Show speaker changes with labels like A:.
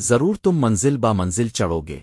A: ضرور تم منزل با منزل چڑھو گے۔